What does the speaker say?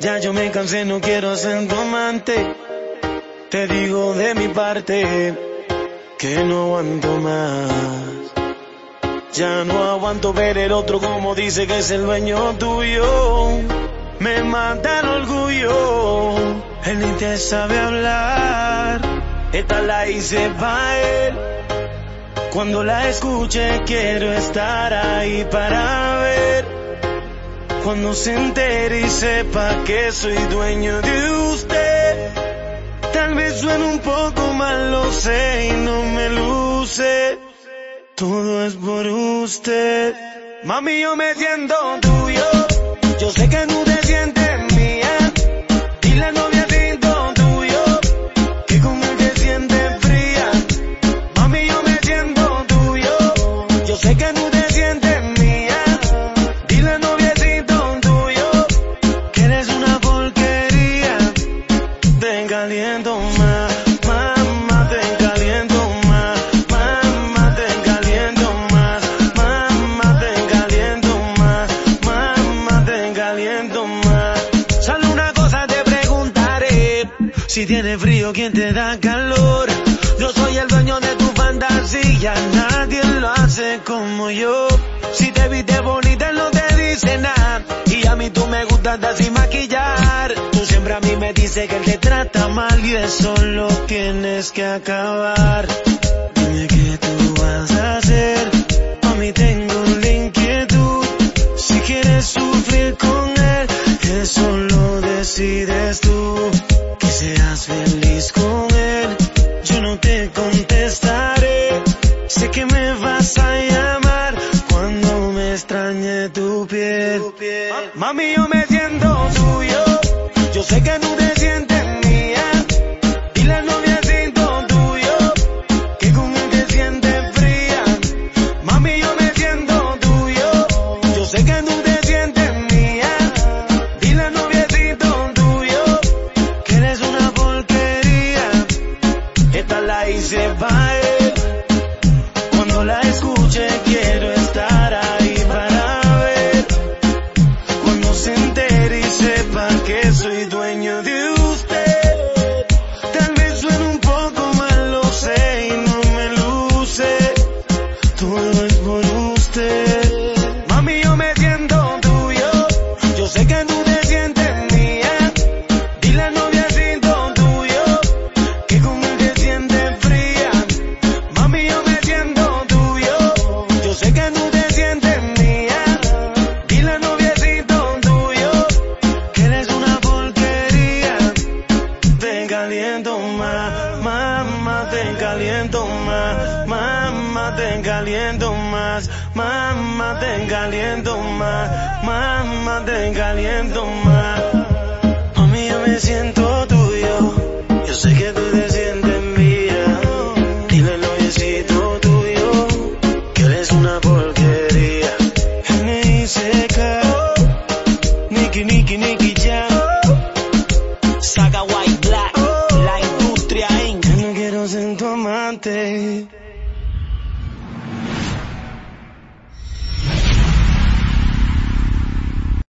Ya yo me cansé, no quiero ser tu amante. Te digo de mi parte que no aguanto más. Ya no aguanto ver el otro como dice que es el dueño tuyo. Me mata el orgullo. Él ni te sabe hablar. Esta la hice para él. Cuando la escuche quiero estar ahí para ver. Cuando se entere y sepa que soy dueño de usted. Tal vez suene un poco mal, lo sé y no me luce. Todo es por usted. Mami, yo me siento tuyo. Yo sé que no te sientes caliento más, mamá, te caliento más, mamá, te caliento más, mamá, te caliento más, mamá, te caliento más. Solo una cosa te preguntaré, si tienes frío, ¿quién te da calor? Yo soy el dueño de tu fantasía, nadie lo hace como yo. Si te viste bonita, no te dice nada. Y a mí tú me gustas maquillar. Tú siempre a mí me dices que él te trata mal y eso lo tienes que acabar. Dime qué tú vas a hacer. A mí tengo la inquietud. Si quieres sufrir con él, eso lo decides tú. Que seas feliz con él. Yo no te contestaré. Sé que me vas a llamar cuando me extrañe tu piel. Mami, yo me siento tuyo. Yo sé que no te sientes mía. Dile al noviecito tuyo que con te sientes fría. Mami, yo me siento tuyo. Yo sé que no te sientes mía. Dile al noviecito tuyo que eres una porquería. Esta la hice para caliento más, mamá, te caliento más, mamá, te caliento más, mamá, te caliento más.